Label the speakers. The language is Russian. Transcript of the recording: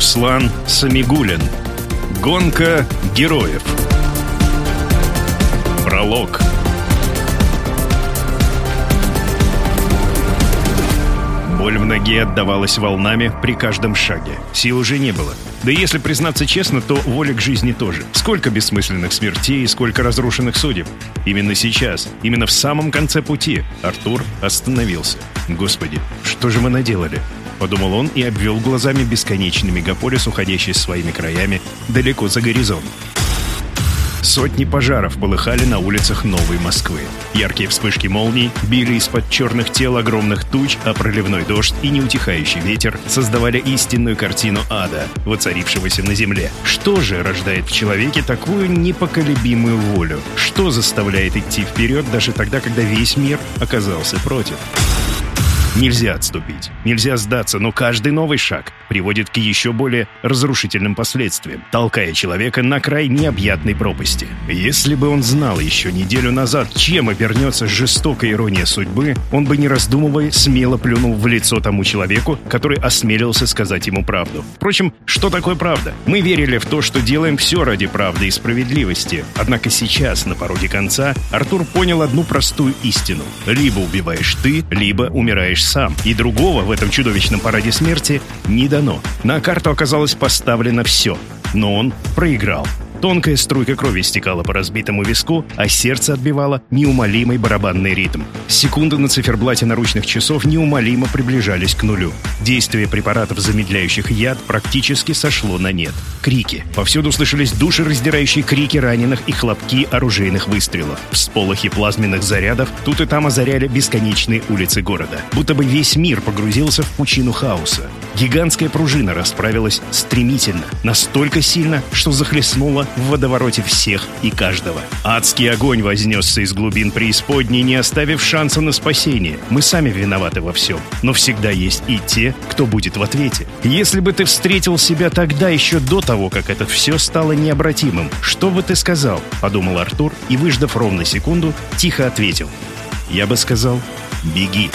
Speaker 1: Руслан Самигулин. Гонка героев. Пролог. Боль в ноге отдавалась волнами при каждом шаге. Сил уже не было. Да и если признаться честно, то воли к жизни тоже. Сколько бессмысленных смертей, сколько разрушенных судеб. Именно сейчас, именно в самом конце пути, Артур остановился. Господи, что же мы наделали? Подумал он и обвел глазами бесконечный мегаполис, уходящий своими краями далеко за горизонт. Сотни пожаров полыхали на улицах Новой Москвы. Яркие вспышки молний били из-под черных тел огромных туч, а проливной дождь и неутихающий ветер создавали истинную картину ада, воцарившегося на земле. Что же рождает в человеке такую непоколебимую волю? Что заставляет идти вперед даже тогда, когда весь мир оказался против? Нельзя отступить, нельзя сдаться, но каждый новый шаг приводит к еще более разрушительным последствиям, толкая человека на край необъятной пропасти. Если бы он знал еще неделю назад, чем обернется жестокая ирония судьбы, он бы, не раздумывая, смело плюнул в лицо тому человеку, который осмелился сказать ему правду. Впрочем, что такое правда? Мы верили в то, что делаем все ради правды и справедливости. Однако сейчас, на пороге конца, Артур понял одну простую истину. Либо убиваешь ты, либо умираешь выбираешь сам, и другого в этом чудовищном параде смерти не дано. На карту оказалось поставлено все, но он проиграл. Тонкая струйка крови стекала по разбитому виску, а сердце отбивало неумолимый барабанный ритм. Секунды на циферблате наручных часов неумолимо приближались к нулю. Действие препаратов, замедляющих яд, практически сошло на нет. Крики. Повсюду слышались душераздирающие крики раненых и хлопки оружейных выстрелов. Всполохи плазменных зарядов тут и там озаряли бесконечные улицы города. Будто бы весь мир погрузился в пучину хаоса. Гигантская пружина расправилась стремительно, настолько сильно, что захлестнула в водовороте всех и каждого. Адский огонь вознесся из глубин преисподней, не оставив шанса на спасение. Мы сами виноваты во всем, но всегда есть и те, кто будет в ответе. Если бы ты встретил себя тогда, еще до того, как это все стало необратимым, что бы ты сказал? Подумал Артур и, выждав ровно секунду, тихо ответил. Я бы сказал «Беги».